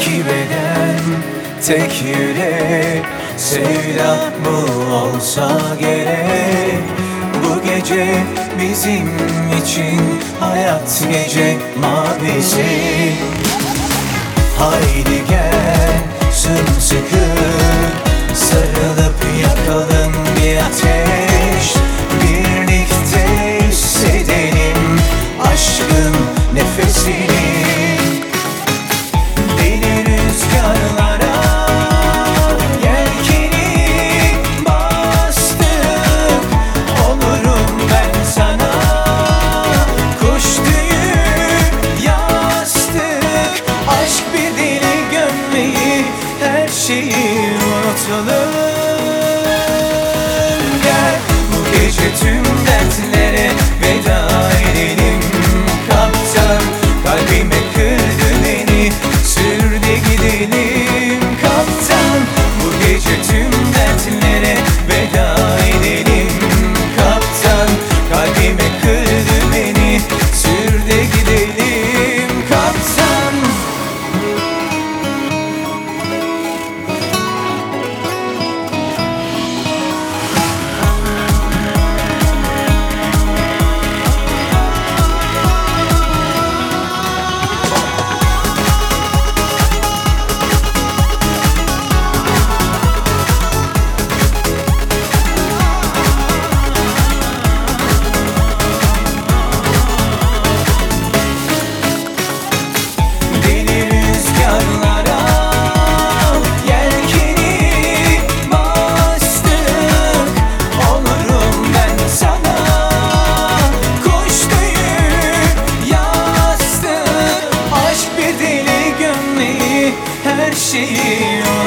iki beden, tek yürek Sevda bu olsa gerek. Bu gece bizim için Hayat gece mavisi Haydi gerçeği unutalım her şeyim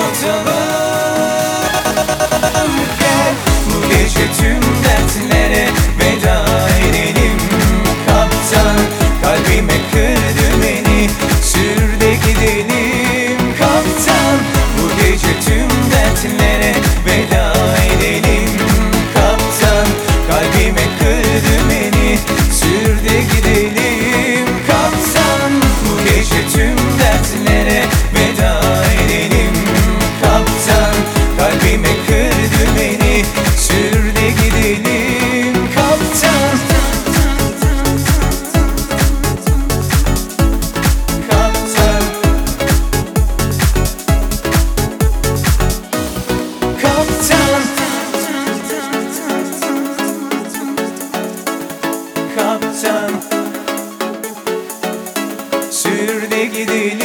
gidilir